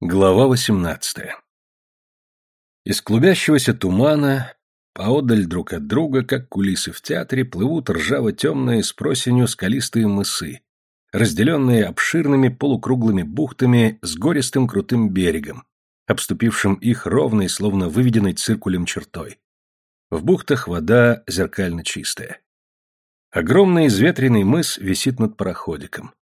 Глава 18 Из клубящегося тумана, поодаль друг от друга, как кулисы в театре, плывут ржаво-темные с просенью скалистые мысы, разделенные обширными полукруглыми бухтами с гористым крутым берегом, обступившим их ровной, словно выведенной циркулем чертой. В бухтах вода зеркально чистая. Огромный изветренный мыс висит над пароходиком.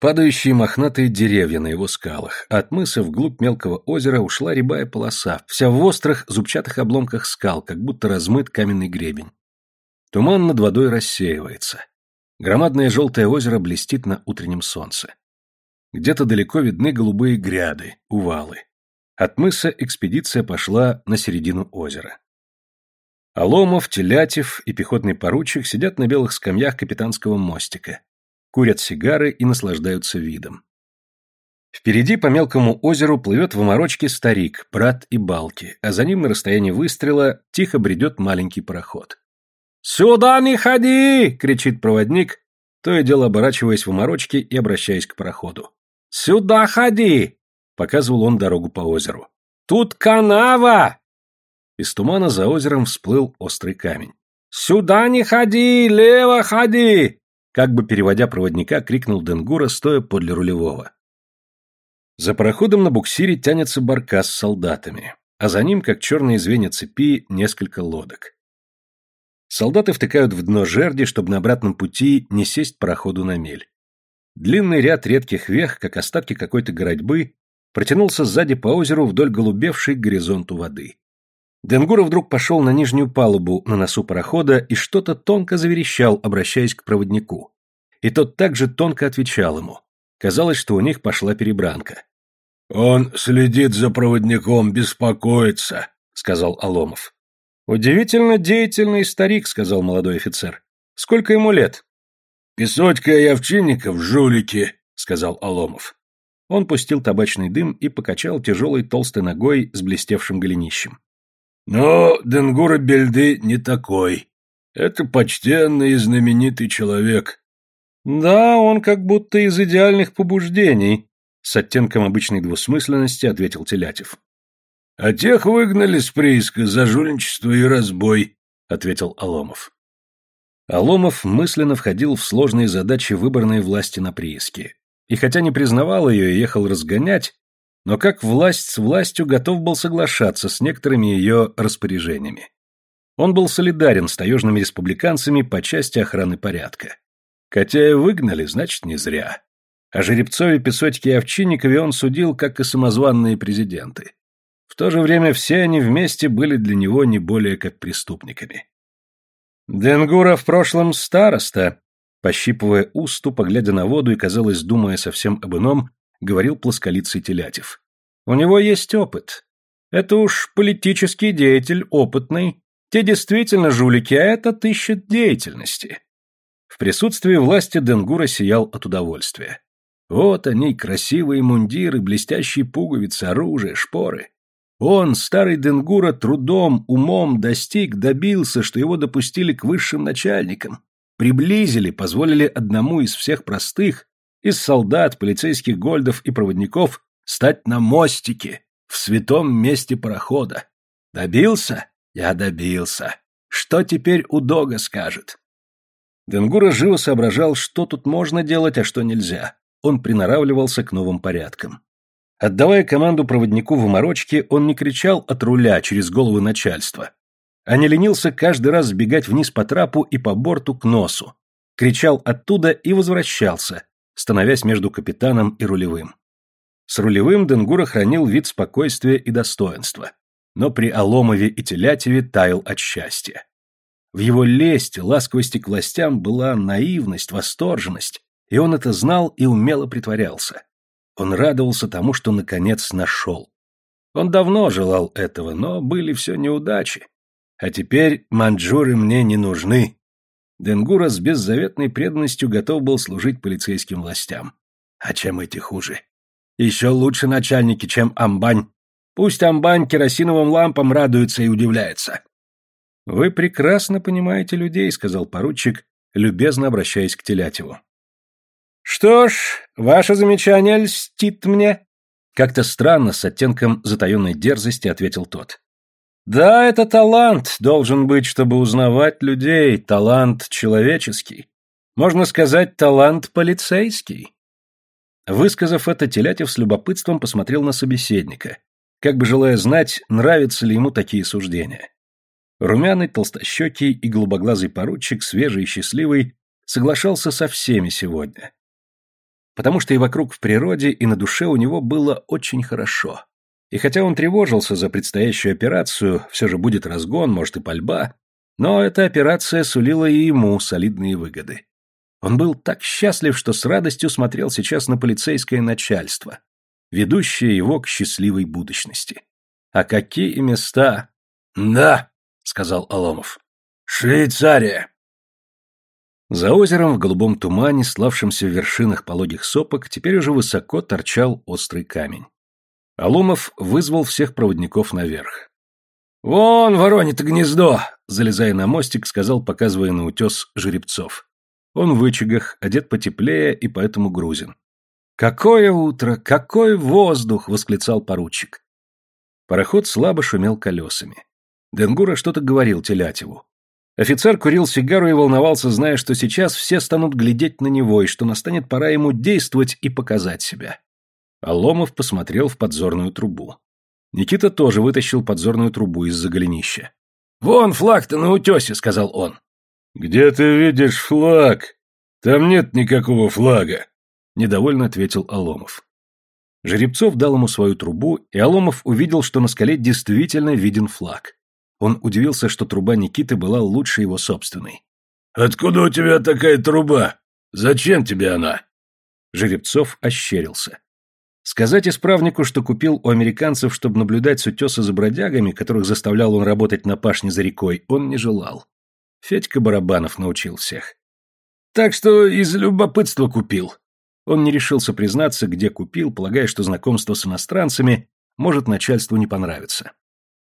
Падающие мохнатые деревья на его скалах, от мыса вглубь мелкого озера ушла рябая полоса, вся в острых зубчатых обломках скал, как будто размыт каменный гребень. Туман над водой рассеивается. Громадное желтое озеро блестит на утреннем солнце. Где-то далеко видны голубые гряды, увалы. От мыса экспедиция пошла на середину озера. Аломов, Телятев и пехотный поручик сидят на белых скамьях капитанского мостика курят сигары и наслаждаются видом. Впереди по мелкому озеру плывет в оморочке старик, брат и балки, а за ним на расстоянии выстрела тихо бредет маленький пароход. «Сюда не ходи!» — кричит проводник, то и дело оборачиваясь в оморочке и обращаясь к пароходу. «Сюда ходи!» — показывал он дорогу по озеру. «Тут канава!» Из тумана за озером всплыл острый камень. «Сюда не ходи! Лево ходи!» Как бы переводя проводника, крикнул Денгура, стоя подле рулевого. За пароходом на буксире тянется баркас с солдатами, а за ним, как черные звенья цепи, несколько лодок. Солдаты втыкают в дно жерди, чтобы на обратном пути не сесть пароходу на мель. Длинный ряд редких вех, как остатки какой-то городьбы, протянулся сзади по озеру вдоль голубевшей горизонту воды. Денгура вдруг пошел на нижнюю палубу на носу парохода и что-то тонко заверещал, обращаясь к проводнику. И тот также тонко отвечал ему. Казалось, что у них пошла перебранка. «Он следит за проводником, беспокоится», — сказал Аломов. «Удивительно деятельный старик», — сказал молодой офицер. «Сколько ему лет?» «Песотька и Овчинников, жулики», — сказал Аломов. Он пустил табачный дым и покачал тяжелой толстой ногой с блестевшим голенищем. Но Денгура Бельды не такой. Это почтенный и знаменитый человек. Да, он как будто из идеальных побуждений, с оттенком обычной двусмысленности ответил Телятев. А тех выгнали с прииска за жульничество и разбой, ответил Аломов. Аломов мысленно входил в сложные задачи выборной власти на прииске. И хотя не признавал ее и ехал разгонять, но как власть с властью готов был соглашаться с некоторыми ее распоряжениями. Он был солидарен с таежными республиканцами по части охраны порядка. Котяя выгнали, значит, не зря. О Жеребцове, Песотьке и Овчинникове он судил, как и самозванные президенты. В то же время все они вместе были для него не более как преступниками. Денгура в прошлом староста, пощипывая усту, глядя на воду и, казалось, думая совсем об ином, говорил плосколицый Телятев. У него есть опыт. Это уж политический деятель, опытный. Те действительно жулики, а этот ищет деятельности. В присутствии власти Денгура сиял от удовольствия. Вот они, красивые мундиры, блестящие пуговицы, оружие, шпоры. Он, старый Денгура, трудом, умом достиг, добился, что его допустили к высшим начальникам. Приблизили, позволили одному из всех простых, из солдат, полицейских гольдов и проводников стать на мостике, в святом месте парохода. Добился? Я добился. Что теперь Удога скажет? Денгура живо соображал, что тут можно делать, а что нельзя. Он приноравливался к новым порядкам. Отдавая команду проводнику в уморочке, он не кричал от руля через голову начальства, а не ленился каждый раз сбегать вниз по трапу и по борту к носу. Кричал оттуда и возвращался, становясь между капитаном и рулевым. С рулевым Денгура хранил вид спокойствия и достоинства, но при Аломове и Телятеве таял от счастья. В его лести, ласковости к властям была наивность, восторженность, и он это знал и умело притворялся. Он радовался тому, что наконец нашел. Он давно желал этого, но были все неудачи. А теперь манджуры мне не нужны. Денгура с беззаветной преданностью готов был служить полицейским властям. А чем эти хуже? Еще лучше начальники, чем Амбань. Пусть Амбань керосиновым лампам радуется и удивляется. Вы прекрасно понимаете людей, сказал поручик, любезно обращаясь к Телятеву. Что ж, ваше замечание льстит мне. Как-то странно, с оттенком затаенной дерзости ответил тот. Да, это талант должен быть, чтобы узнавать людей, талант человеческий. Можно сказать, талант полицейский. Высказав это, Телятев с любопытством посмотрел на собеседника, как бы желая знать, нравятся ли ему такие суждения. Румяный, толстощекий и голубоглазый поручик, свежий и счастливый, соглашался со всеми сегодня. Потому что и вокруг в природе, и на душе у него было очень хорошо. И хотя он тревожился за предстоящую операцию, все же будет разгон, может и пальба, но эта операция сулила и ему солидные выгоды. Он был так счастлив, что с радостью смотрел сейчас на полицейское начальство, ведущее его к счастливой будущности. А какие места! Да, сказал Аломов. Швейцария. За озером в голубом тумане, славшемся в вершинах пологих сопок, теперь уже высоко торчал острый камень. Аломов вызвал всех проводников наверх. «Вон, воронит гнездо!» — залезая на мостик, сказал, показывая на утес жеребцов. Он в вычагах, одет потеплее и поэтому грузин. «Какое утро! Какой воздух!» — восклицал поручик. Пароход слабо шумел колесами. Денгура что-то говорил Телятеву. Офицер курил сигару и волновался, зная, что сейчас все станут глядеть на него и что настанет пора ему действовать и показать себя. Аломов посмотрел в подзорную трубу. Никита тоже вытащил подзорную трубу из-за голенища. «Вон флаг-то на утесе», — сказал он. «Где ты видишь флаг? Там нет никакого флага», — недовольно ответил Аломов. Жеребцов дал ему свою трубу, и Аломов увидел, что на скале действительно виден флаг. Он удивился, что труба Никиты была лучше его собственной. «Откуда у тебя такая труба? Зачем тебе она?» Жеребцов ощерился. Сказать исправнику, что купил у американцев, чтобы наблюдать с утеса за бродягами, которых заставлял он работать на пашне за рекой, он не желал. Федька Барабанов научил всех. Так что из любопытства купил. Он не решился признаться, где купил, полагая, что знакомство с иностранцами может начальству не понравиться.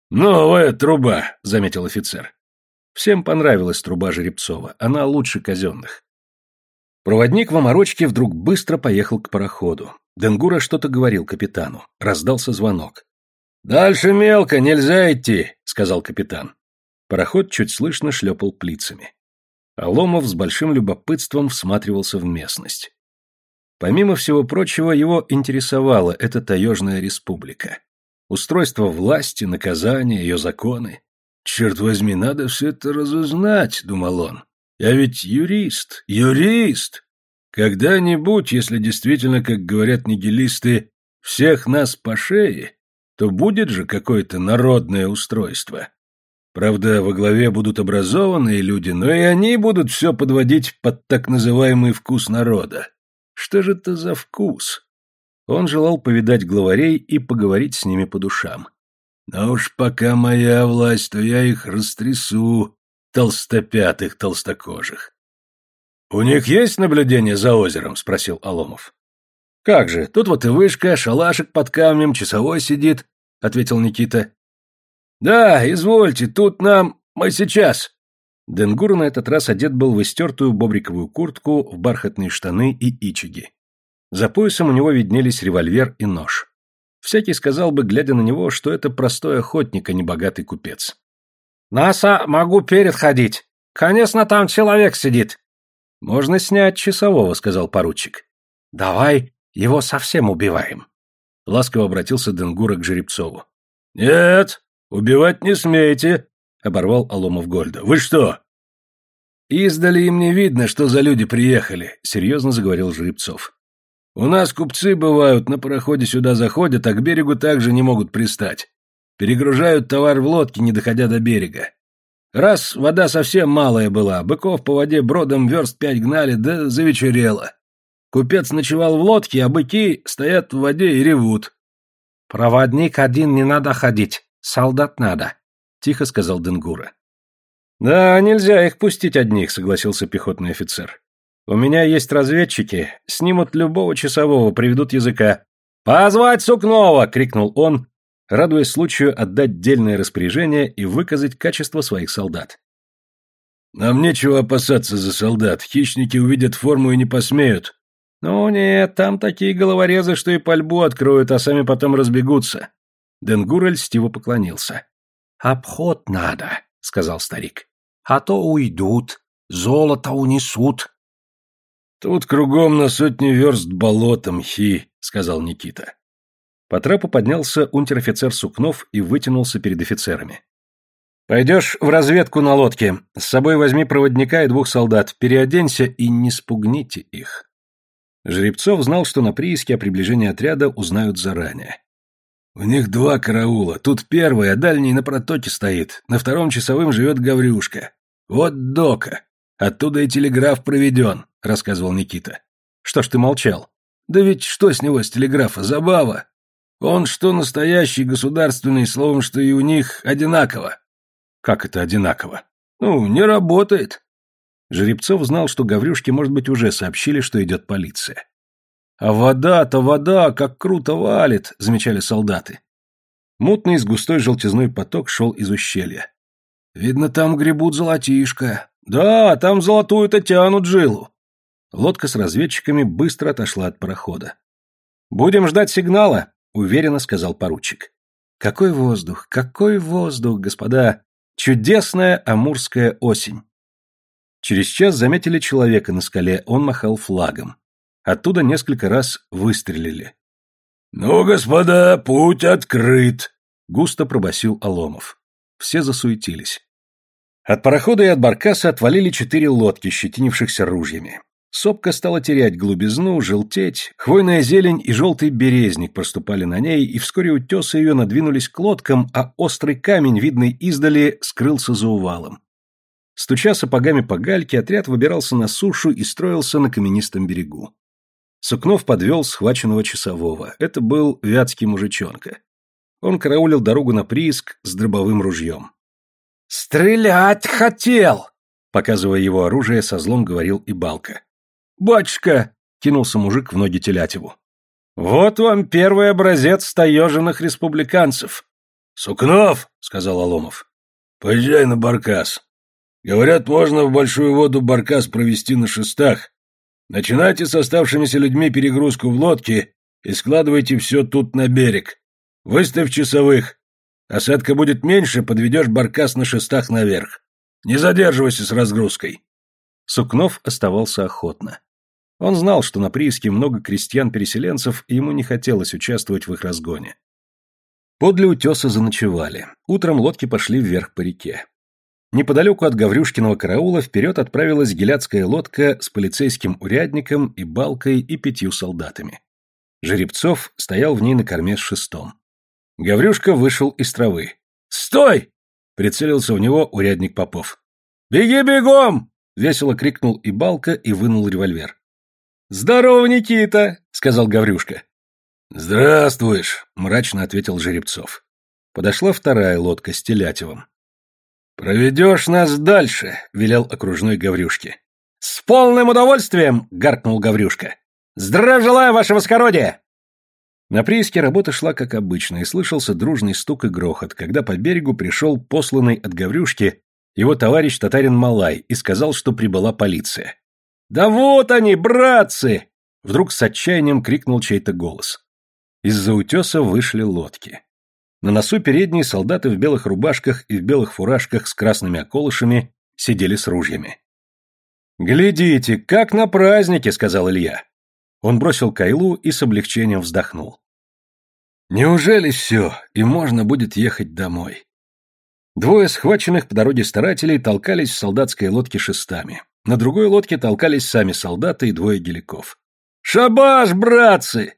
«Новая труба», — заметил офицер. Всем понравилась труба Жеребцова, она лучше казенных. Проводник в оморочке вдруг быстро поехал к пароходу. Денгура что-то говорил капитану. Раздался звонок. «Дальше мелко, нельзя идти», — сказал капитан. Пароход чуть слышно шлепал плицами. Аломов с большим любопытством всматривался в местность. Помимо всего прочего, его интересовала эта таежная республика. Устройство власти, наказания, ее законы. «Черт возьми, надо все это разузнать», — думал он. «Я ведь юрист, юрист! Когда-нибудь, если действительно, как говорят нигилисты, всех нас по шее, то будет же какое-то народное устройство». Правда, во главе будут образованные люди, но и они будут все подводить под так называемый вкус народа. Что же это за вкус? Он желал повидать главарей и поговорить с ними по душам. Но уж пока моя власть, то я их растрясу, толстопятых толстокожих. «У них есть наблюдение за озером?» — спросил Аломов. «Как же, тут вот и вышка, шалашик под камнем, часовой сидит», — ответил Никита. «Да, извольте, тут нам... Мы сейчас...» Денгур на этот раз одет был в истертую бобриковую куртку, в бархатные штаны и ичиги. За поясом у него виднелись револьвер и нож. Всякий сказал бы, глядя на него, что это простой охотник, а не богатый купец. «Наса могу перед ходить. Конечно, там человек сидит». «Можно снять часового», — сказал поручик. «Давай его совсем убиваем». Ласково обратился Денгура к Жеребцову. «Нет, «Убивать не смейте!» — оборвал Аломов Гольда. «Вы что?» «Издали им не видно, что за люди приехали», — серьезно заговорил Жеребцов. «У нас купцы бывают, на пароходе сюда заходят, а к берегу также не могут пристать. Перегружают товар в лодке, не доходя до берега. Раз вода совсем малая была, быков по воде бродом верст пять гнали, да завечерело. Купец ночевал в лодке, а быки стоят в воде и ревут. «Проводник один не надо ходить», Солдат надо, тихо сказал Денгура. Да, нельзя их пустить одних, согласился пехотный офицер. У меня есть разведчики, снимут любого часового, приведут языка. Позвать Сукнова, крикнул он, радуясь случаю отдать дельное распоряжение и выказать качество своих солдат. Нам нечего опасаться за солдат, хищники увидят форму и не посмеют. «Ну нет, там такие головорезы, что и пальбу откроют, а сами потом разбегутся». Денгур льстиво поклонился. «Обход надо», — сказал старик. «А то уйдут, золото унесут». «Тут кругом на сотни верст болотом, хи», — сказал Никита. По трапу поднялся унтер-офицер Сукнов и вытянулся перед офицерами. «Пойдешь в разведку на лодке. С собой возьми проводника и двух солдат. Переоденься и не спугните их». Жеребцов знал, что на прииске о приближении отряда узнают заранее. «У них два караула. Тут первый, а дальний на протоке стоит. На втором часовым живет Гаврюшка. Вот дока. Оттуда и телеграф проведен», — рассказывал Никита. «Что ж ты молчал?» «Да ведь что с него, с телеграфа? Забава. Он что настоящий государственный, словом, что и у них одинаково». «Как это одинаково?» «Ну, не работает». Жеребцов знал, что Гаврюшке, может быть, уже сообщили, что идет полиция. «А вода-то вода, как круто валит!» — замечали солдаты. Мутный с густой желтизной поток шел из ущелья. «Видно, там гребут золотишко». «Да, там золотую-то тянут жилу». Лодка с разведчиками быстро отошла от парохода. «Будем ждать сигнала», — уверенно сказал поручик. «Какой воздух, какой воздух, господа! Чудесная амурская осень!» Через час заметили человека на скале, он махал флагом. Оттуда несколько раз выстрелили. «Ну, господа, путь открыт!» — густо пробасил Аломов. Все засуетились. От парохода и от баркаса отвалили четыре лодки, щетинившихся ружьями. Сопка стала терять глубизну, желтеть, хвойная зелень и желтый березник проступали на ней, и вскоре утесы ее надвинулись к лодкам, а острый камень, видный издали, скрылся за увалом. Стуча сапогами по гальке, отряд выбирался на сушу и строился на каменистом берегу. Сукнов подвел схваченного часового. Это был вятский мужичонка. Он караулил дорогу на прииск с дробовым ружьем. «Стрелять хотел!» Показывая его оружие, со злом говорил и Балка. «Батюшка!» — кинулся мужик в ноги Телятеву. «Вот вам первый образец таеженных республиканцев!» «Сукнов!» — сказал Аломов. «Поезжай на баркас. Говорят, можно в большую воду баркас провести на шестах. Начинайте с оставшимися людьми перегрузку в лодке и складывайте все тут на берег. Выставь часовых. Осадка будет меньше, подведешь баркас на шестах наверх. Не задерживайся с разгрузкой». Сукнов оставался охотно. Он знал, что на прииске много крестьян-переселенцев, и ему не хотелось участвовать в их разгоне. Подле утеса заночевали. Утром лодки пошли вверх по реке. Неподалеку от Гаврюшкиного караула вперед отправилась геляцкая лодка с полицейским урядником и балкой и пятью солдатами. Жеребцов стоял в ней на корме с шестом. Гаврюшка вышел из травы. «Стой!» — прицелился в него урядник Попов. «Беги бегом!» — весело крикнул и балка и вынул револьвер. «Здорово, Никита!» — сказал Гаврюшка. «Здравствуешь!» — мрачно ответил Жеребцов. Подошла вторая лодка с Телятевым. «Проведешь нас дальше!» — велел окружной Гаврюшке. «С полным удовольствием!» — гаркнул Гаврюшка. «Здравия желаю, ваше воскородие!» На прииске работа шла как обычно, и слышался дружный стук и грохот, когда по берегу пришел посланный от Гаврюшки его товарищ татарин Малай и сказал, что прибыла полиция. «Да вот они, братцы!» Вдруг с отчаянием крикнул чей-то голос. Из-за утеса вышли лодки. На носу передние солдаты в белых рубашках и в белых фуражках с красными околышами сидели с ружьями. «Глядите, как на празднике!» — сказал Илья. Он бросил кайлу и с облегчением вздохнул. «Неужели все, и можно будет ехать домой?» Двое схваченных по дороге старателей толкались в солдатской лодке шестами. На другой лодке толкались сами солдаты и двое геликов. «Шабаш, братцы!»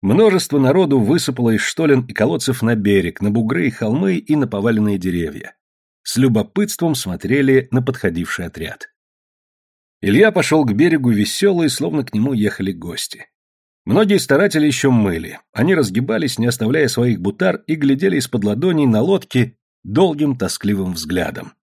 Множество народу высыпало из штолен и колодцев на берег, на бугры и холмы и на поваленные деревья. С любопытством смотрели на подходивший отряд. Илья пошел к берегу веселый, словно к нему ехали гости. Многие старатели еще мыли. Они разгибались, не оставляя своих бутар, и глядели из-под ладоней на лодки долгим тоскливым взглядом.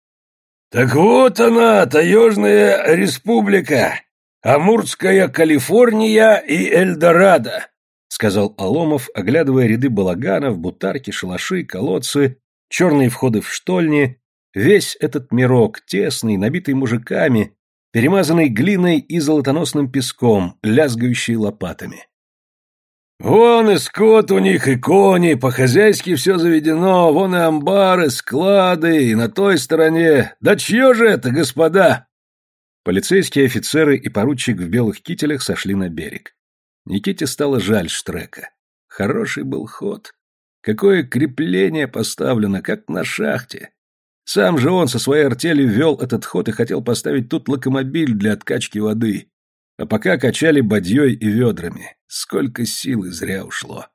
«Так вот она, таежная республика, Амурская Калифорния и Эльдорадо», сказал Аломов, оглядывая ряды балаганов, бутарки, шалаши, колодцы, черные входы в штольни, весь этот мирок, тесный, набитый мужиками, перемазанный глиной и золотоносным песком, лязгающий лопатами. «Вон и скот у них, и кони, по-хозяйски все заведено, вон и амбары, склады, и на той стороне. Да чье же это, господа?» Полицейские офицеры и поручик в белых кителях сошли на берег. Никите стало жаль Штрека. Хороший был ход. Какое крепление поставлено, как на шахте. Сам же он со своей артелью вел этот ход и хотел поставить тут локомобиль для откачки воды. А пока качали бадьей и ведрами. Сколько силы зря ушло.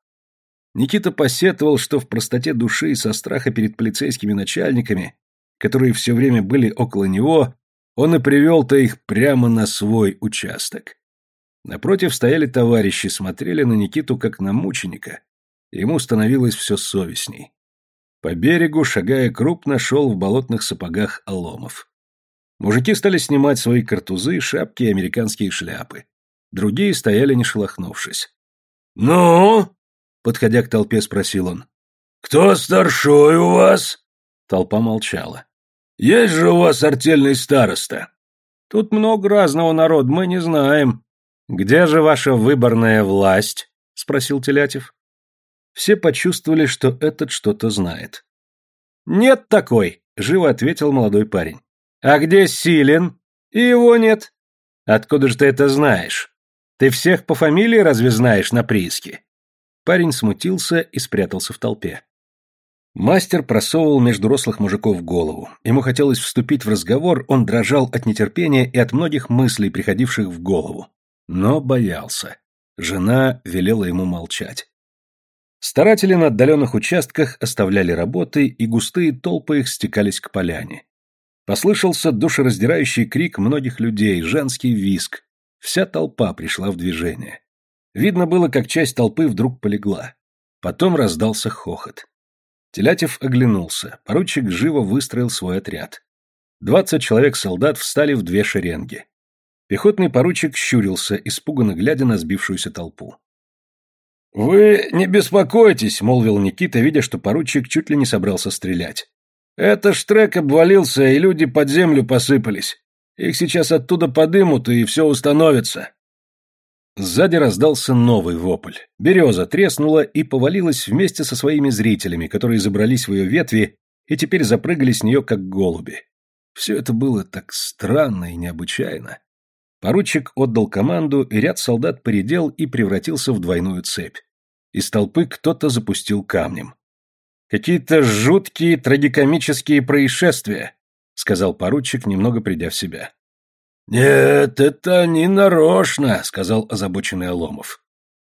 Никита посетовал, что в простоте души и со страха перед полицейскими начальниками, которые все время были около него, он и привел-то их прямо на свой участок. Напротив стояли товарищи, смотрели на Никиту как на мученика. Ему становилось все совестней. По берегу, шагая крупно, шел в болотных сапогах Аломов. Мужики стали снимать свои картузы, шапки и американские шляпы. Другие стояли, не шелохнувшись. «Ну?» — подходя к толпе, спросил он. «Кто старшой у вас?» Толпа молчала. «Есть же у вас артельный староста?» «Тут много разного народа, мы не знаем». «Где же ваша выборная власть?» — спросил Телятев. Все почувствовали, что этот что-то знает. «Нет такой», — живо ответил молодой парень. «А где Силин?» «И его нет». «Откуда же ты это знаешь? Ты всех по фамилии разве знаешь на прииске?» Парень смутился и спрятался в толпе. Мастер просовывал между рослых мужиков голову. Ему хотелось вступить в разговор, он дрожал от нетерпения и от многих мыслей, приходивших в голову. Но боялся. Жена велела ему молчать. Старатели на отдаленных участках оставляли работы, и густые толпы их стекались к поляне. Послышался душераздирающий крик многих людей, женский виск. Вся толпа пришла в движение. Видно было, как часть толпы вдруг полегла. Потом раздался хохот. Телятев оглянулся. Поручик живо выстроил свой отряд. Двадцать человек-солдат встали в две шеренги. Пехотный поручик щурился, испуганно глядя на сбившуюся толпу. «Вы не беспокойтесь», — молвил Никита, видя, что поручик чуть ли не собрался стрелять. «Это штрек обвалился, и люди под землю посыпались. Их сейчас оттуда подымут, и все установится». Сзади раздался новый вопль. Береза треснула и повалилась вместе со своими зрителями, которые забрались в ее ветви и теперь запрыгали с нее, как голуби. Все это было так странно и необычайно. Поручик отдал команду, и ряд солдат поредел и превратился в двойную цепь. Из толпы кто-то запустил камнем. «Какие-то жуткие трагикомические происшествия», — сказал поручик, немного придя в себя. «Нет, это не нарочно», — сказал озабоченный Оломов.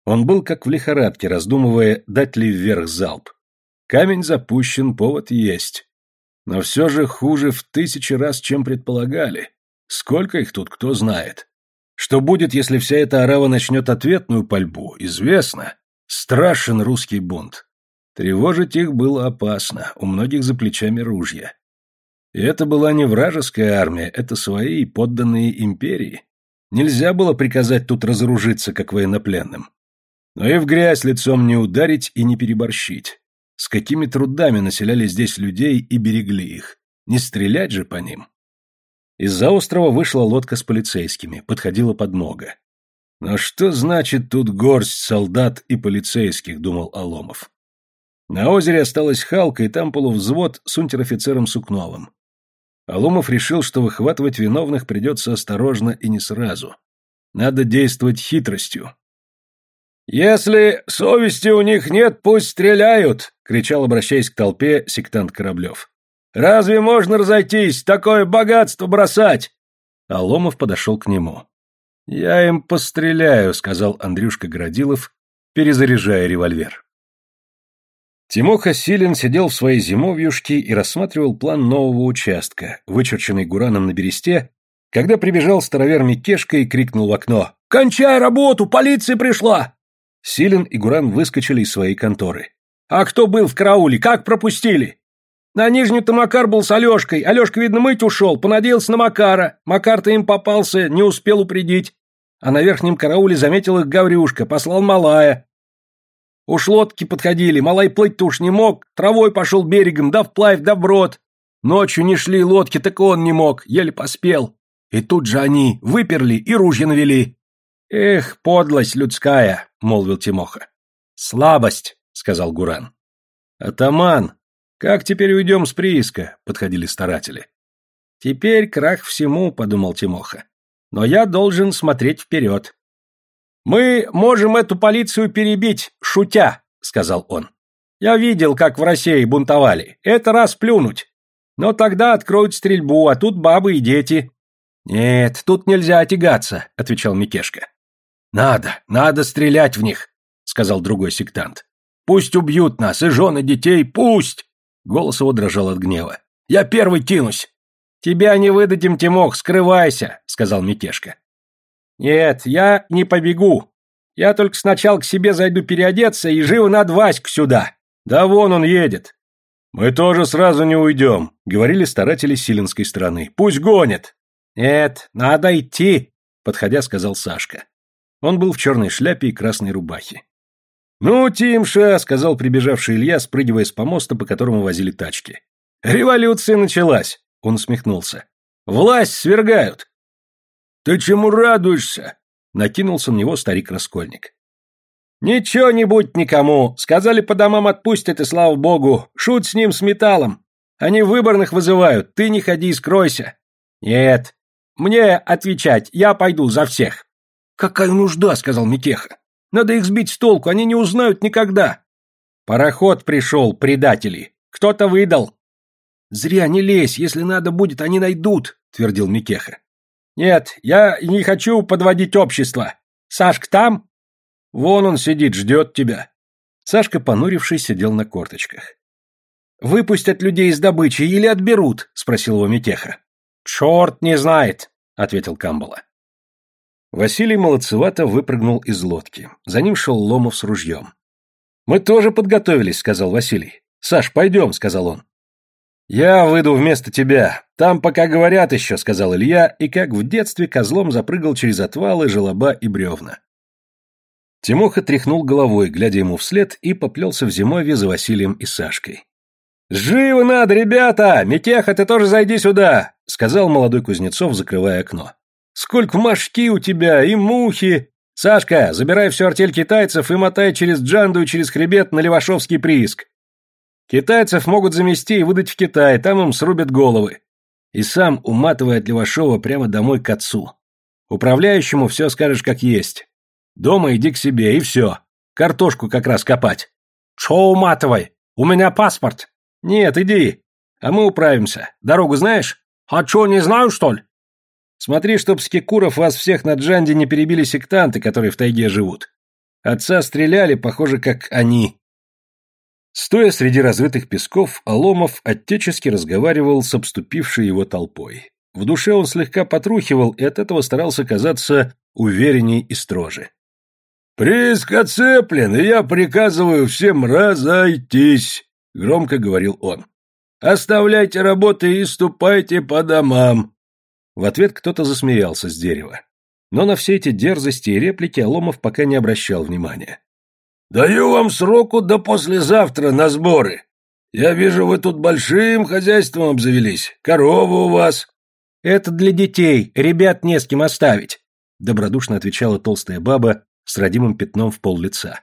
Он был как в лихорадке, раздумывая, дать ли вверх залп. Камень запущен, повод есть. Но все же хуже в тысячи раз, чем предполагали. Сколько их тут, кто знает. Что будет, если вся эта арава начнет ответную пальбу, известно. Страшен русский бунт. Тревожить их было опасно, у многих за плечами ружья. Это была не вражеская армия, это свои подданные империи. Нельзя было приказать тут разоружиться, как военнопленным. Но и в грязь лицом не ударить и не переборщить. С какими трудами населяли здесь людей и берегли их. Не стрелять же по ним. Из-за острова вышла лодка с полицейскими, подходила подмога. Но что значит тут горсть солдат и полицейских, думал Аломов. На озере осталась Халка, и там полувзвод с унтер-офицером Сукновым. Аломов решил, что выхватывать виновных придется осторожно и не сразу. Надо действовать хитростью. «Если совести у них нет, пусть стреляют!» — кричал, обращаясь к толпе, сектант Кораблев. Разве можно разойтись, такое богатство бросать?» Аломов подошел к нему. «Я им постреляю», — сказал Андрюшка Городилов, перезаряжая револьвер. Тимоха Силин сидел в своей зимовьюшке и рассматривал план нового участка, вычерченный Гураном на бересте, когда прибежал старовер Микешка и крикнул в окно «Кончай работу! Полиция пришла!» Силин и Гуран выскочили из своей конторы. «А кто был в карауле? Как пропустили?» На нижнем-то Макар был с Алешкой. Алешка, видно, мыть ушел, понадеялся на Макара. Макар-то им попался, не успел упредить. А на верхнем карауле заметил их Гаврюшка, послал Малая. Уж лодки подходили, Малай плыть-то уж не мог, травой пошел берегом, да вплавь, да вброд. Ночью не шли лодки, так он не мог, еле поспел. И тут же они выперли и ружья навели. Эх, подлость людская, молвил Тимоха. Слабость, сказал Гуран. Атаман, как теперь уйдем с прииска? подходили старатели. Теперь крах всему, подумал Тимоха. Но я должен смотреть вперед. Мы можем эту полицию перебить, шутя, сказал он. Я видел, как в России бунтовали. Это раз плюнуть. Но тогда откроют стрельбу, а тут бабы и дети. Нет, тут нельзя тягаться, отвечал Микешка. Надо, надо стрелять в них, сказал другой сектант. Пусть убьют нас, и жены детей, пусть! Голос его дрожал от гнева. Я первый кинусь. Тебя не выдадим, Тимох, скрывайся, сказал Микешка. Нет, я не побегу. Я только сначала к себе зайду переодеться и живо над Ваську сюда. Да вон он едет. Мы тоже сразу не уйдем, говорили старатели Силинской стороны. Пусть гонит. Нет, надо идти, подходя, сказал Сашка. Он был в черной шляпе и красной рубахе. «Ну, Тимша», — сказал прибежавший Илья, спрыгивая с помоста, по которому возили тачки. «Революция началась», — он усмехнулся. «Власть свергают». «Ты чему радуешься?» — накинулся на него старик-раскольник. «Ничего не будь никому. Сказали, по домам отпустят, и слава богу. Шут с ним, с металлом. Они выборных вызывают. Ты не ходи, скройся». «Нет. Мне отвечать. Я пойду за всех». «Какая нужда», — сказал Микеха. «Надо их сбить с толку, они не узнают никогда». «Пароход пришел, предатели. Кто-то выдал». «Зря не лезь, если надо будет, они найдут», — твердил Микеха. «Нет, я не хочу подводить общество. Сашка там?» Вон он сидит, ждет тебя. Сашка, понурившись, сидел на корточках. «Выпустят людей из добычи или отберут?» — спросил его Митеха. «Черт не знает», — ответил Камбала. Василий молодцевато выпрыгнул из лодки. За ним шел Ломов с ружьем. «Мы тоже подготовились», — сказал Василий. «Саш, пойдем», — сказал он. «Я выйду вместо тебя. Там пока говорят еще», — сказал Илья, и как в детстве козлом запрыгал через отвалы, желоба и бревна. Тимоха тряхнул головой, глядя ему вслед, и поплелся в зимовье за Василием и Сашкой. «Живо надо, ребята! Митеха, ты тоже зайди сюда!» — сказал молодой Кузнецов, закрывая окно. «Сколько мошки у тебя и мухи! Сашка, забирай всю артель китайцев и мотай через Джанду и через хребет на Левашовский прииск. Китайцев могут замести и выдать в Китай, там им срубят головы. И сам уматывает Левашова прямо домой к отцу. Управляющему все скажешь как есть. Дома иди к себе, и все. Картошку как раз копать. Шо уматывай? У меня паспорт. Нет, иди. А мы управимся. Дорогу знаешь? А чё, не знаю, что ли? Смотри, чтоб с Кекуров вас всех на Джанде не перебили сектанты, которые в тайге живут. Отца стреляли, похоже, как они. Стоя среди разрытых песков, Аломов отечески разговаривал с обступившей его толпой. В душе он слегка потрухивал и от этого старался казаться уверенней и строже. «Прииск оцеплен, и я приказываю всем разойтись», — громко говорил он. «Оставляйте работы и ступайте по домам». В ответ кто-то засмеялся с дерева. Но на все эти дерзости и реплики Аломов пока не обращал внимания. «Даю вам сроку до послезавтра на сборы. Я вижу, вы тут большим хозяйством обзавелись. Корова у вас». «Это для детей, ребят не с кем оставить», — добродушно отвечала толстая баба, с родимым пятном в пол лица.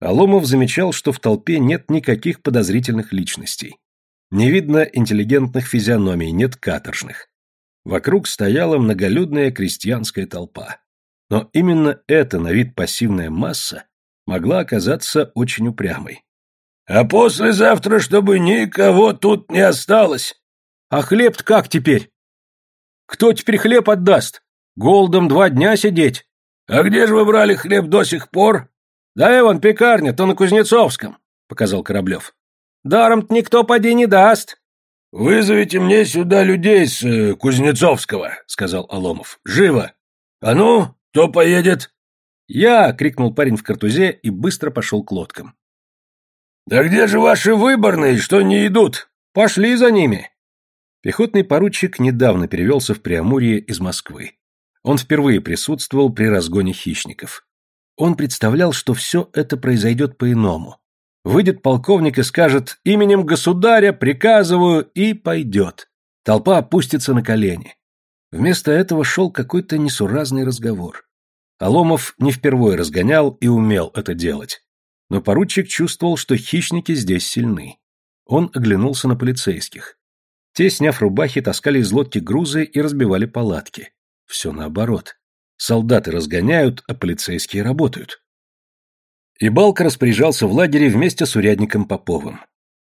Аломов замечал, что в толпе нет никаких подозрительных личностей. Не видно интеллигентных физиономий, нет каторжных. Вокруг стояла многолюдная крестьянская толпа. Но именно эта на вид пассивная масса могла оказаться очень упрямой. «А послезавтра, чтобы никого тут не осталось!» «А хлеб как теперь?» «Кто теперь хлеб отдаст? Голодом два дня сидеть!» «А где же вы брали хлеб до сих пор?» «Да и вон пекарня, то на Кузнецовском», — показал Кораблев. «Даром-то никто поди не даст». «Вызовите мне сюда людей с э, Кузнецовского», — сказал Аломов. «Живо! А ну, кто поедет?» «Я!» — крикнул парень в картузе и быстро пошел к лодкам. «Да где же ваши выборные, что не идут? Пошли за ними!» Пехотный поручик недавно перевелся в Преамурье из Москвы. Он впервые присутствовал при разгоне хищников. Он представлял, что все это произойдет по-иному. Выйдет полковник и скажет «Именем государя приказываю» и пойдет. Толпа опустится на колени. Вместо этого шел какой-то несуразный разговор. Аломов не впервые разгонял и умел это делать. Но поручик чувствовал, что хищники здесь сильны. Он оглянулся на полицейских. Те, сняв рубахи, таскали из лодки грузы и разбивали палатки. Все наоборот. Солдаты разгоняют, а полицейские работают. И Балка распоряжался в лагере вместе с урядником Поповым.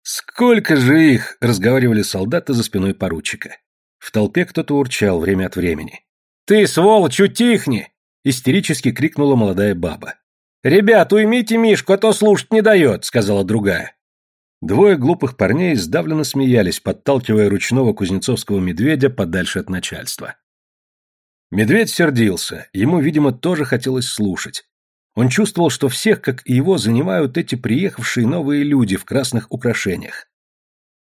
«Сколько же их!» — разговаривали солдаты за спиной поручика. В толпе кто-то урчал время от времени. «Ты, сволочь, утихни!» — истерически крикнула молодая баба. «Ребят, уймите Мишку, а то слушать не дает», — сказала другая. Двое глупых парней сдавленно смеялись, подталкивая ручного кузнецовского медведя подальше от начальства. Медведь сердился, ему, видимо, тоже хотелось слушать. Он чувствовал, что всех, как и его, занимают эти приехавшие новые люди в красных украшениях.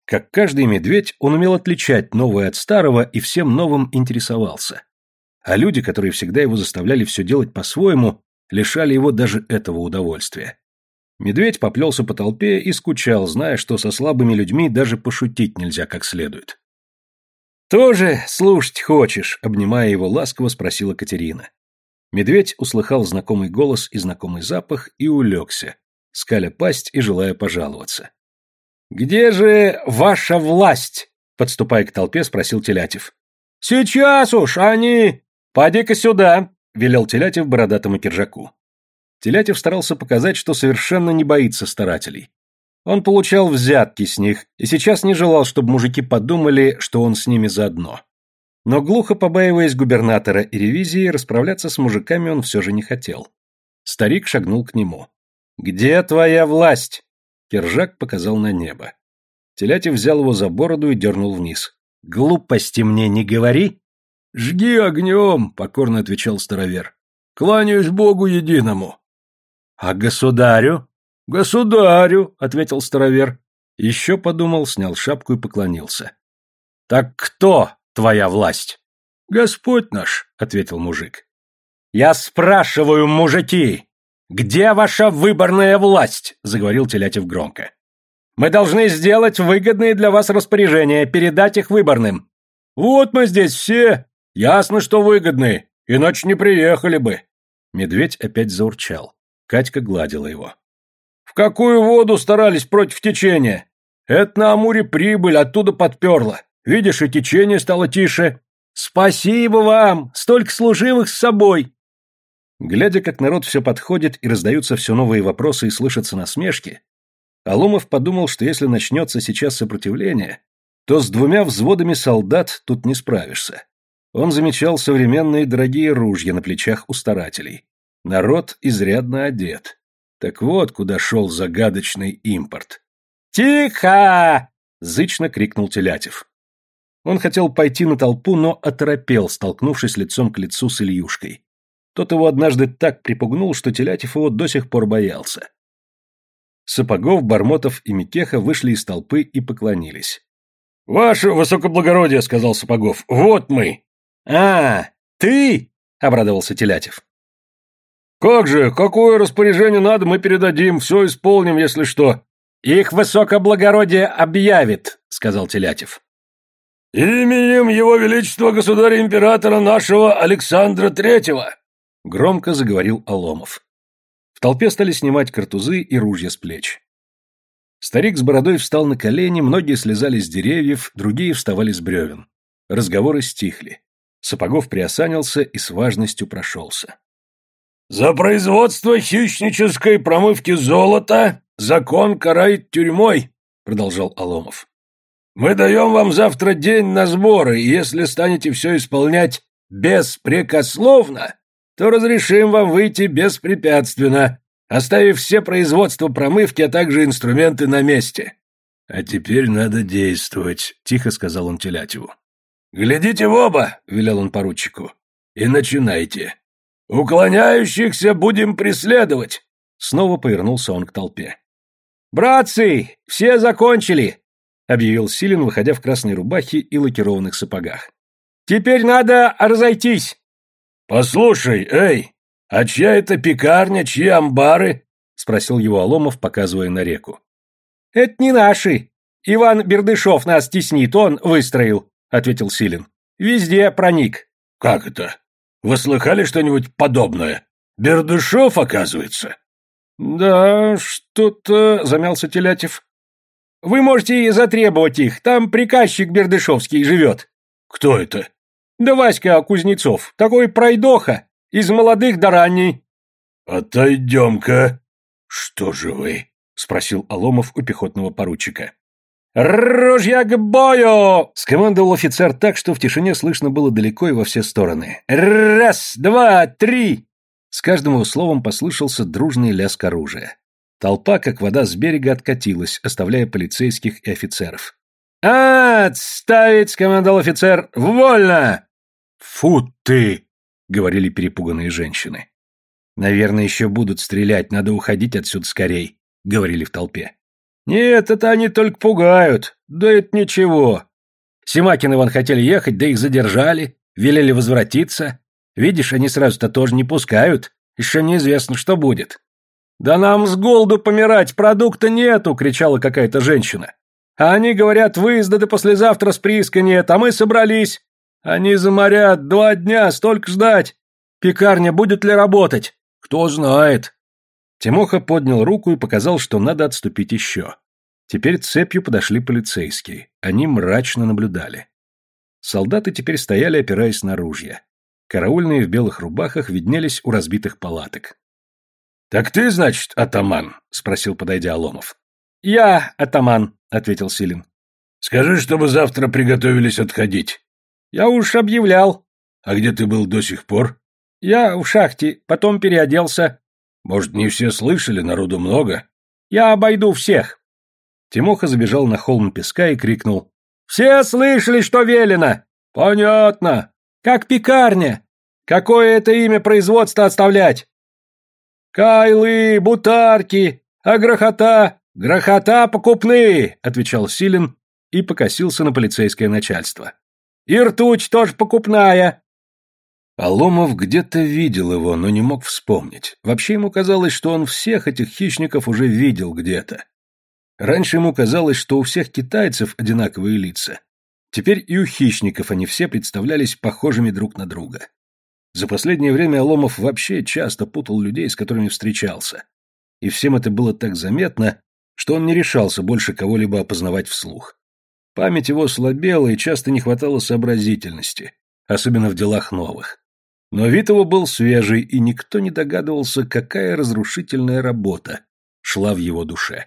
Как каждый медведь, он умел отличать новое от старого и всем новым интересовался. А люди, которые всегда его заставляли все делать по-своему, лишали его даже этого удовольствия. Медведь поплелся по толпе и скучал, зная, что со слабыми людьми даже пошутить нельзя как следует. «Тоже слушать хочешь?» — обнимая его ласково спросила Катерина. Медведь услыхал знакомый голос и знакомый запах и улегся, скаля пасть и желая пожаловаться. «Где же ваша власть?» — подступая к толпе, спросил Телятев. «Сейчас уж они...» «Поди-ка сюда!» — велел Телятев бородатому киржаку. Телятев старался показать, что совершенно не боится старателей. Он получал взятки с них и сейчас не желал, чтобы мужики подумали, что он с ними заодно. Но глухо побаиваясь губернатора и ревизии, расправляться с мужиками он все же не хотел. Старик шагнул к нему. «Где твоя власть?» Киржак показал на небо. Телятев взял его за бороду и дернул вниз. «Глупости мне не говори!» «Жги огнем!» — покорно отвечал старовер. «Кланяюсь Богу единому!» «А государю?» «Государю», — ответил старовер. Еще подумал, снял шапку и поклонился. «Так кто твоя власть?» «Господь наш», — ответил мужик. «Я спрашиваю, мужики, где ваша выборная власть?» — заговорил Телятев громко. «Мы должны сделать выгодные для вас распоряжения, передать их выборным». «Вот мы здесь все. Ясно, что выгодные, иначе не приехали бы». Медведь опять заурчал. Катька гладила его. «В какую воду старались против течения? Это на Амуре прибыль, оттуда подперла. Видишь, и течение стало тише. Спасибо вам! Столько служивых с собой!» Глядя, как народ все подходит и раздаются все новые вопросы и слышатся насмешки, Алумов подумал, что если начнется сейчас сопротивление, то с двумя взводами солдат тут не справишься. Он замечал современные дорогие ружья на плечах у старателей. Народ изрядно одет. Так вот, куда шел загадочный импорт. «Тихо!» — зычно крикнул Телятев. Он хотел пойти на толпу, но оторопел, столкнувшись лицом к лицу с Ильюшкой. Тот его однажды так припугнул, что Телятев его до сих пор боялся. Сапогов, Бармотов и Микеха вышли из толпы и поклонились. «Ваше высокоблагородие», — сказал Сапогов, — «вот мы». «А, ты?» — обрадовался Телятев. «Как же, какое распоряжение надо, мы передадим, все исполним, если что». «Их высокоблагородие объявит», — сказал Телятев. «Именем Его Величества Государя-Императора нашего Александра Третьего», — громко заговорил Аломов. В толпе стали снимать картузы и ружья с плеч. Старик с бородой встал на колени, многие слезали с деревьев, другие вставали с бревен. Разговоры стихли. Сапогов приосанился и с важностью прошелся. За производство хищнической промывки золота закон карает тюрьмой, продолжал Аломов. Мы даем вам завтра день на сборы, и если станете все исполнять беспрекословно, то разрешим вам выйти беспрепятственно, оставив все производства промывки, а также инструменты на месте. А теперь надо действовать, тихо сказал он Телятеву. Глядите в оба, велел он поручику, и начинайте. «Уклоняющихся будем преследовать!» Снова повернулся он к толпе. «Братцы, все закончили!» — объявил Силин, выходя в красной рубахе и лакированных сапогах. «Теперь надо разойтись!» «Послушай, эй, а чья это пекарня, чьи амбары?» — спросил его Аломов, показывая на реку. «Это не наши. Иван Бердышов нас теснит, он выстроил», — ответил Силин. Везде проник. Как это? Вы слыхали что-нибудь подобное? Бердышев, оказывается. Да, что-то, замялся Телятев. Вы можете и затребовать их, там приказчик Бердышевский живет. Кто это? Да Васька Кузнецов, такой пройдоха, из молодых до ранней. Отойдем-ка. Что же вы? Спросил Аломов у пехотного поручика. «Ружья к бою!» — скомандовал офицер так, что в тишине слышно было далеко и во все стороны. «Раз, два, три!» С каждым его словом послышался дружный лязг оружия. Толпа, как вода с берега, откатилась, оставляя полицейских и офицеров. «Отставить!» — скомандовал офицер. «Вольно!» «Фу ты!» — говорили перепуганные женщины. «Наверное, еще будут стрелять, надо уходить отсюда скорей», — говорили в толпе. «Нет, это они только пугают. Да это ничего. Симакины вон хотели ехать, да их задержали, велели возвратиться. Видишь, они сразу-то тоже не пускают. Еще неизвестно, что будет». «Да нам с голоду помирать, продукта нету!» — кричала какая-то женщина. «А они говорят, выезда до послезавтра с прииска нет, а мы собрались. Они заморят, два дня, столько ждать. Пекарня будет ли работать? Кто знает. Тимоха поднял руку и показал, что надо отступить еще. Теперь цепью подошли полицейские. Они мрачно наблюдали. Солдаты теперь стояли, опираясь на ружья. Караульные в белых рубахах виднелись у разбитых палаток. «Так ты, значит, атаман?» — спросил, подойдя Аломов. «Я атаман», — ответил Силин. «Скажи, чтобы завтра приготовились отходить». «Я уж объявлял». «А где ты был до сих пор?» «Я в шахте, потом переоделся». «Может, не все слышали, народу много?» «Я обойду всех». Тимоха забежал на холм песка и крикнул. «Все слышали, что велено?» «Понятно. Как пекарня. Какое это имя производства оставлять?» «Кайлы, бутарки, а грохота, грохота покупные», — отвечал Силин и покосился на полицейское начальство. И ртуть тоже покупная. Аломов где-то видел его, но не мог вспомнить. Вообще ему казалось, что он всех этих хищников уже видел где-то. Раньше ему казалось, что у всех китайцев одинаковые лица. Теперь и у хищников они все представлялись похожими друг на друга. За последнее время Аломов вообще часто путал людей, с которыми встречался. И всем это было так заметно, что он не решался больше кого-либо опознавать вслух. Память его слабела и часто не хватало сообразительности, особенно в делах новых. Но вид его был свежий, и никто не догадывался, какая разрушительная работа шла в его душе.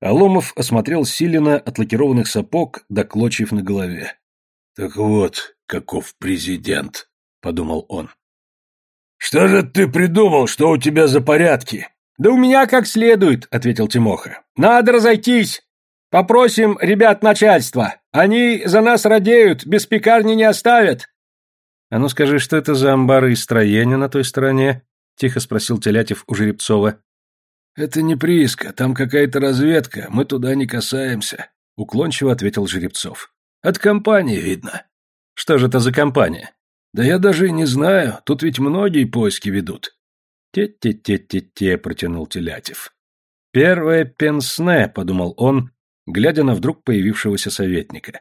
Аломов осмотрел Силина от лакированных сапог до клочьев на голове. «Так вот, каков президент», — подумал он. «Что же ты придумал, что у тебя за порядки?» «Да у меня как следует», — ответил Тимоха. «Надо разойтись. Попросим ребят начальства. Они за нас радеют, без пекарни не оставят. А ну скажи, что это за амбары и строения на той стороне? Тихо спросил Телятев у Жеребцова. Это не прииска, там какая-то разведка, мы туда не касаемся, уклончиво ответил Жеребцов. От компании видно. Что же это за компания? Да я даже и не знаю, тут ведь многие поиски ведут. Те-те-те-те-те, протянул Телятев. Первое пенсне, подумал он, глядя на вдруг появившегося советника.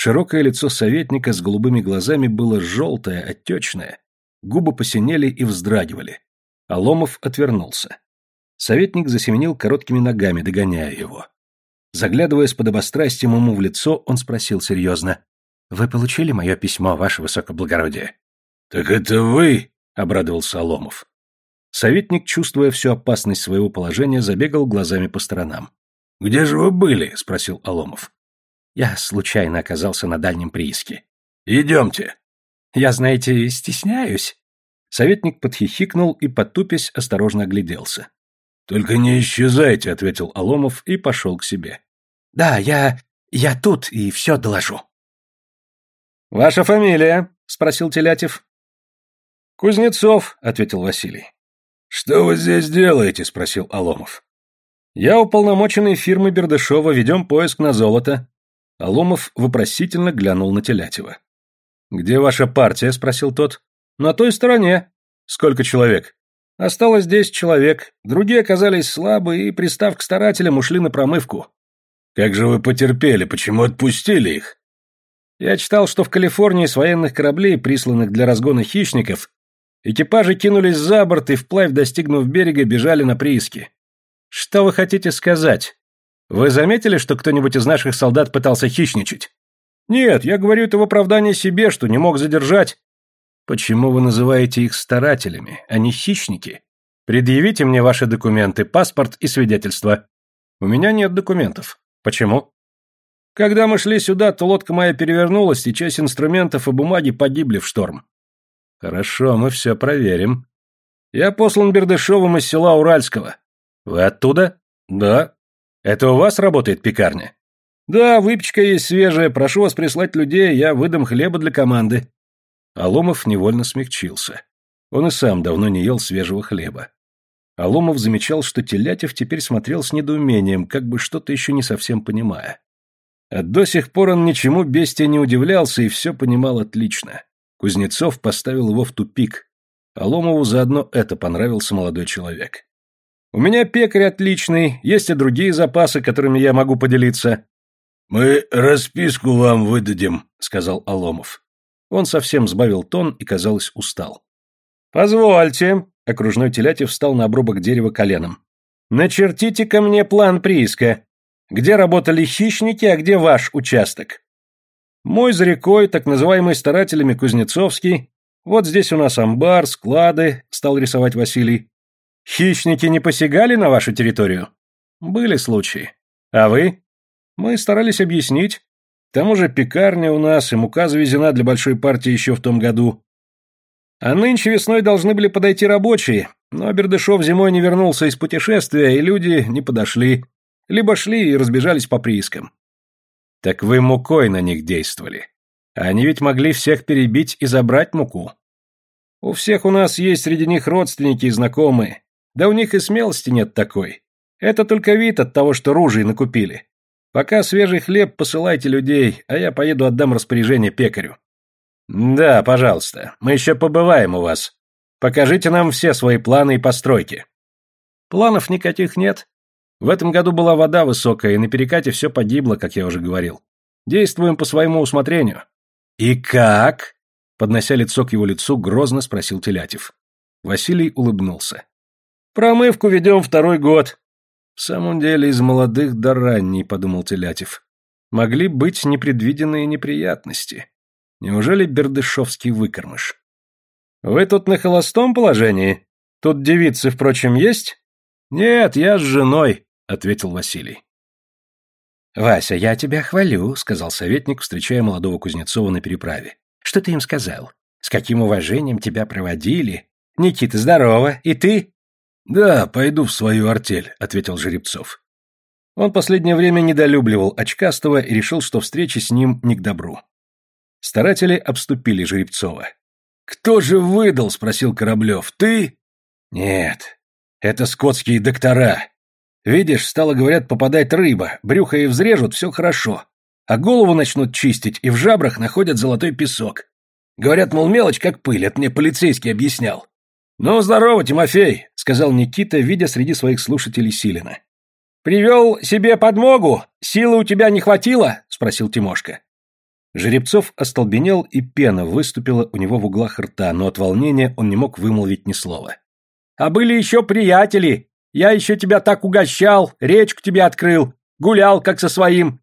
Широкое лицо советника с голубыми глазами было желтое, отечное, губы посинели и вздрагивали. Аломов отвернулся. Советник засеменил короткими ногами, догоняя его. Заглядывая с подобострастием ему в лицо, он спросил серьезно. «Вы получили мое письмо, ваше высокоблагородие?» «Так это вы?» — обрадовался Аломов. Советник, чувствуя всю опасность своего положения, забегал глазами по сторонам. «Где же вы были?» — спросил Аломов. «Я случайно оказался на дальнем прииске». «Идемте». «Я, знаете, стесняюсь». Советник подхихикнул и, потупясь, осторожно огляделся. «Только не исчезайте», — ответил Аломов и пошел к себе. «Да, я... я тут и все доложу». «Ваша фамилия?» — спросил Телятев. «Кузнецов», — ответил Василий. «Что вы здесь делаете?» — спросил Аломов. «Я уполномоченный фирмы Бердышева, ведем поиск на золото». Аломов вопросительно глянул на Телятева. «Где ваша партия?» – спросил тот. «На той стороне». «Сколько человек?» «Осталось десять человек. Другие оказались слабы и, пристав к старателям, ушли на промывку». «Как же вы потерпели? Почему отпустили их?» Я читал, что в Калифорнии с военных кораблей, присланных для разгона хищников, экипажи кинулись за борт и, вплавь достигнув берега, бежали на прииски. Что вы хотите сказать? Вы заметили, что кто-нибудь из наших солдат пытался хищничать? Нет, я говорю это в оправдание себе, что не мог задержать. Почему вы называете их старателями, а не хищники? Предъявите мне ваши документы, паспорт и свидетельство. У меня нет документов. Почему? Когда мы шли сюда, то лодка моя перевернулась, и часть инструментов и бумаги погибли в шторм. Хорошо, мы все проверим. Я послан Бердышевым из села Уральского. Вы оттуда? Да. Это у вас работает пекарня? Да, выпечка есть свежая, прошу вас прислать людей, я выдам хлеба для команды. Аломов невольно смягчился. Он и сам давно не ел свежего хлеба. Аломов замечал, что Телятев теперь смотрел с недоумением, как бы что-то еще не совсем понимая. А до сих пор он ничему бестия не удивлялся и все понимал отлично. Кузнецов поставил его в тупик. Аломову заодно это понравился молодой человек. «У меня пекарь отличный, есть и другие запасы, которыми я могу поделиться». «Мы расписку вам выдадим», — сказал Аломов. Он совсем сбавил тон и, казалось, устал. «Позвольте», — окружной Телятев встал на обрубок дерева коленом. «Начертите ко мне план прииска. Где работали хищники, а где ваш участок?» «Мой за рекой, так называемый старателями Кузнецовский. Вот здесь у нас амбар, склады», — стал рисовать Василий. «Хищники не посягали на вашу территорию?» «Были случаи. А вы?» «Мы старались объяснить. К тому же пекарня у нас, и мука завезена для большой партии еще в том году. А нынче весной должны были подойти рабочие, но Бердышев зимой не вернулся из путешествия, и люди не подошли. Либо шли и разбежались по приискам. Так вы мукой на них действовали. Они ведь могли всех перебить и забрать муку. У всех у нас есть среди них родственники и знакомые. Да у них и смелости нет такой. Это только вид от того, что ружей накупили. Пока свежий хлеб, посылайте людей, а я поеду отдам распоряжение пекарю. Да, пожалуйста, мы еще побываем у вас. Покажите нам все свои планы и постройки. Планов никаких нет. В этом году была вода высокая, и на перекате все погибло, как я уже говорил. Действуем по своему усмотрению. И как? Поднося лицо к его лицу, грозно спросил Телятев. Василий улыбнулся. Промывку ведем второй год. В самом деле, из молодых до ранней, подумал Телятев. Могли быть непредвиденные неприятности. Неужели Бердышевский выкормыш? Вы тут на холостом положении? Тут девицы, впрочем, есть? Нет, я с женой, ответил Василий. Вася, я тебя хвалю, сказал советник, встречая молодого Кузнецова на переправе. Что ты им сказал? С каким уважением тебя проводили? Никита, здорово. И ты? «Да, пойду в свою артель», — ответил Жеребцов. Он последнее время недолюбливал Очкастова и решил, что встреча с ним не к добру. Старатели обступили Жеребцова. «Кто же выдал?» — спросил Кораблев. «Ты?» «Нет, это скотские доктора. Видишь, стало, говорят, попадать рыба, брюхо и взрежут, все хорошо. А голову начнут чистить, и в жабрах находят золотой песок. Говорят, мол, мелочь как пыль, это мне полицейский объяснял. «Ну, здорово, Тимофей», — сказал Никита, видя среди своих слушателей Силина. «Привел себе подмогу? Силы у тебя не хватило?» — спросил Тимошка. Жеребцов остолбенел, и пена выступила у него в углах рта, но от волнения он не мог вымолвить ни слова. «А были еще приятели. Я еще тебя так угощал, речку тебе открыл, гулял, как со своим».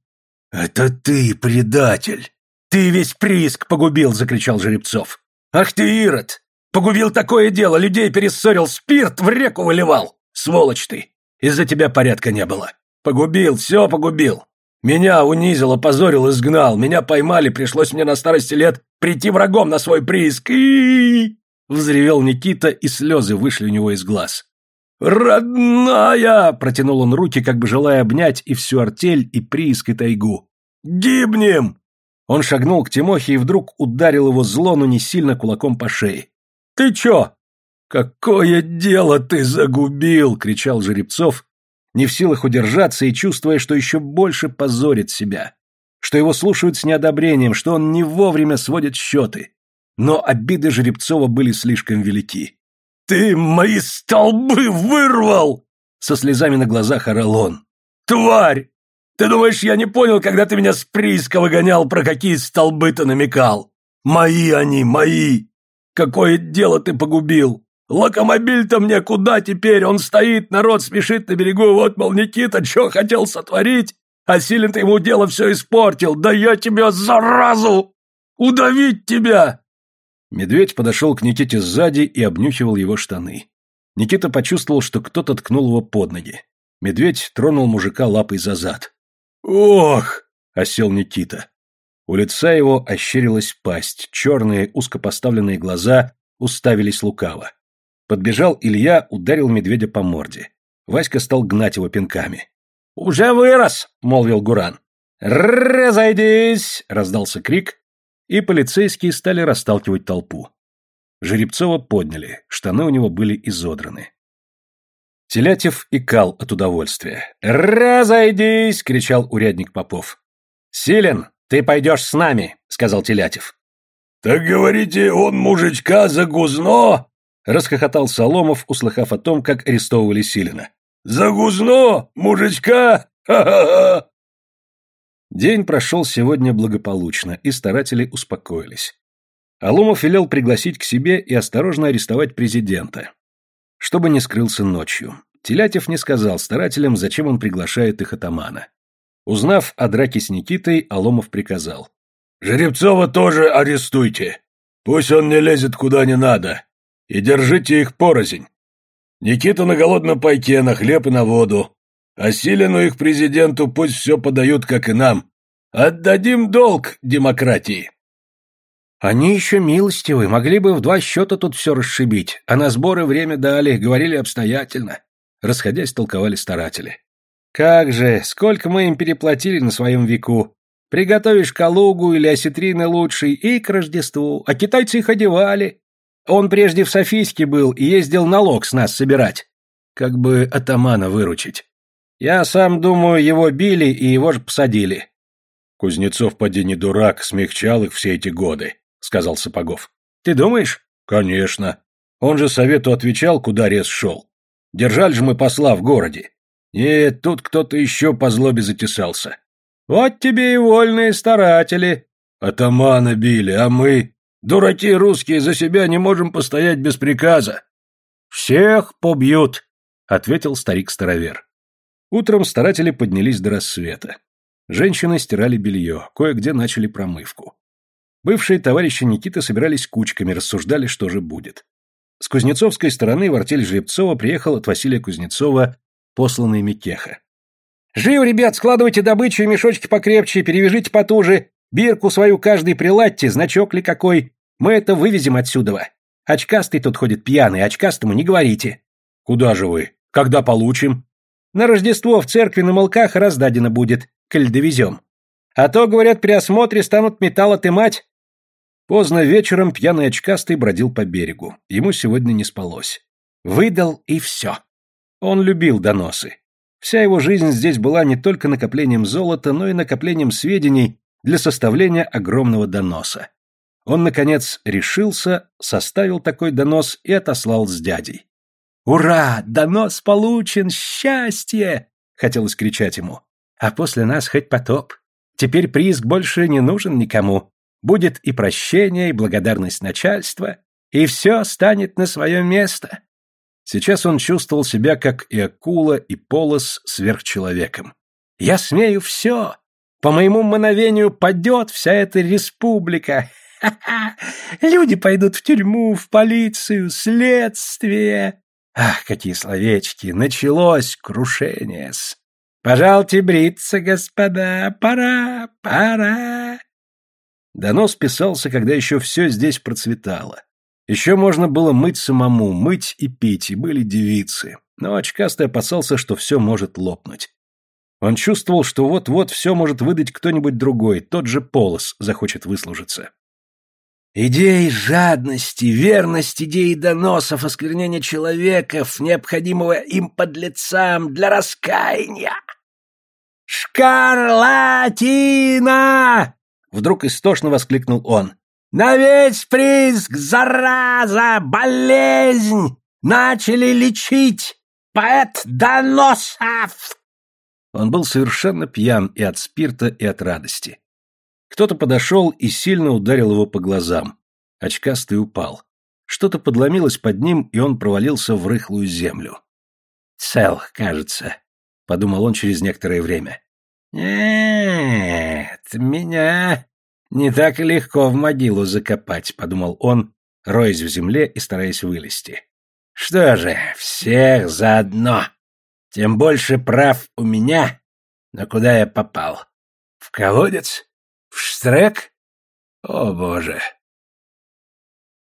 «Это ты, предатель! Ты весь прииск погубил!» — закричал Жеребцов. «Ах ты, Ирод! Погубил такое дело, людей перессорил, спирт в реку выливал. Сволочь ты! Из-за тебя порядка не было. Погубил, все погубил. Меня унизил, опозорил, изгнал. Меня поймали, пришлось мне на старости лет прийти врагом на свой прииск. И Взревел Никита, и слезы вышли у него из глаз. «Родная!» — протянул он руки, как бы желая обнять и всю артель, и прииск, и тайгу. «Гибнем!» Он шагнул к Тимохе и вдруг ударил его зло, но не сильно кулаком по шее. «Ты чё?» «Какое дело ты загубил!» — кричал Жеребцов, не в силах удержаться и чувствуя, что еще больше позорит себя, что его слушают с неодобрением, что он не вовремя сводит счеты. Но обиды Жеребцова были слишком велики. «Ты мои столбы вырвал!» Со слезами на глазах орал он. «Тварь! Ты думаешь, я не понял, когда ты меня с прииска выгонял, про какие столбы ты намекал? Мои они, мои! Какое дело ты погубил? Локомобиль-то мне куда теперь? Он стоит, народ спешит на берегу, вот, мол, Никита, что хотел сотворить? А силен ты ему дело все испортил. Да я тебя, заразу! Удавить тебя!» Медведь подошел к Никите сзади и обнюхивал его штаны. Никита почувствовал, что кто-то ткнул его под ноги. Медведь тронул мужика лапой за зад. «Ох!» — осел Никита. У лица его ощерилась пасть, черные узкопоставленные глаза уставились лукаво. Подбежал Илья, ударил медведя по морде. Васька стал гнать его пинками. «Уже вырос!» — молвил Гуран. «Разойдись!» — раздался крик, и полицейские стали расталкивать толпу. Жеребцова подняли, штаны у него были изодраны. Телятев икал от удовольствия. «Разойдись!» — кричал урядник Попов. «Силен, ты пойдешь с нами!» — сказал Телятев. «Так говорите, он мужичка за гузно?» — расхохотал Соломов, услыхав о том, как арестовывали Силина. «За гузно? Мужичка? Ха-ха-ха!» День прошел сегодня благополучно, и старатели успокоились. Алумов велел пригласить к себе и осторожно арестовать президента, чтобы не скрылся ночью. Телятев не сказал старателям, зачем он приглашает их атамана. Узнав о драке с Никитой, Аломов приказал. «Жеребцова тоже арестуйте. Пусть он не лезет куда не надо. И держите их порознь. Никита на голодном пайке, на хлеб и на воду. А Силину их президенту пусть все подают, как и нам. Отдадим долг демократии. Они еще милостивы, могли бы в два счета тут все расшибить, а на сборы время дали, говорили обстоятельно. Расходясь, толковали старатели. Как же, сколько мы им переплатили на своем веку. Приготовишь калугу или осетрины лучший и к Рождеству, а китайцы их одевали. Он прежде в Софийске был и ездил налог с нас собирать. Как бы атамана выручить. Я сам думаю, его били и его же посадили. Кузнецов поди не дурак, смягчал их все эти годы, сказал Сапогов. Ты думаешь? Конечно. Он же совету отвечал, куда рез шел. Держали же мы посла в городе. Нет, тут кто-то еще по злобе затесался. Вот тебе и вольные старатели. Атамана били, а мы, дураки русские, за себя не можем постоять без приказа. Всех побьют, ответил старик-старовер. Утром старатели поднялись до рассвета. Женщины стирали белье, кое-где начали промывку. Бывшие товарищи Никиты собирались кучками, рассуждали, что же будет. С кузнецовской стороны в артель Жеребцова приехал от Василия Кузнецова посланный Микеха. «Живо, ребят, складывайте добычу и мешочки покрепче, перевяжите потуже, бирку свою каждый приладьте, значок ли какой, мы это вывезем отсюда. Очкастый тут ходит пьяный, очкастому не говорите». «Куда же вы? Когда получим?» На Рождество в церкви на молках раздадено будет, коль довезем. А то, говорят, при осмотре станут металл отымать. Поздно вечером пьяный очкастый бродил по берегу. Ему сегодня не спалось. Выдал и все. Он любил доносы. Вся его жизнь здесь была не только накоплением золота, но и накоплением сведений для составления огромного доноса. Он, наконец, решился, составил такой донос и отослал с дядей. «Ура! Донос получен! Счастье!» — хотелось кричать ему. «А после нас хоть потоп. Теперь прииск больше не нужен никому. Будет и прощение, и благодарность начальства, и все станет на свое место». Сейчас он чувствовал себя, как и акула, и полос сверхчеловеком. «Я смею все! По моему мановению падет вся эта республика! Ха-ха! Люди пойдут в тюрьму, в полицию, следствие!» Ах, какие словечки! Началось крушение-с! Пожалуйте бриться, господа, пора, пора. Донос писался, когда еще все здесь процветало. Еще можно было мыть самому, мыть и пить, и были девицы. Но очкастый опасался, что все может лопнуть. Он чувствовал, что вот-вот все может выдать кто-нибудь другой, тот же полос захочет выслужиться. Идеи жадности, верность идеи доносов, осквернения человеков, необходимого им подлецам для раскаяния. «Шкарлатина!» — вдруг истошно воскликнул он. «На весь приск, зараза, болезнь! Начали лечить! Поэт доносов!» Он был совершенно пьян и от спирта, и от радости. Кто-то подошел и сильно ударил его по глазам. Очкастый упал. Что-то подломилось под ним, и он провалился в рыхлую землю. «Цел, кажется», — подумал он через некоторое время. «Нет, меня не так легко в могилу закопать», — подумал он, роясь в земле и стараясь вылезти. «Что же, всех заодно. Тем больше прав у меня. Но куда я попал? В колодец? В штрек? О, боже,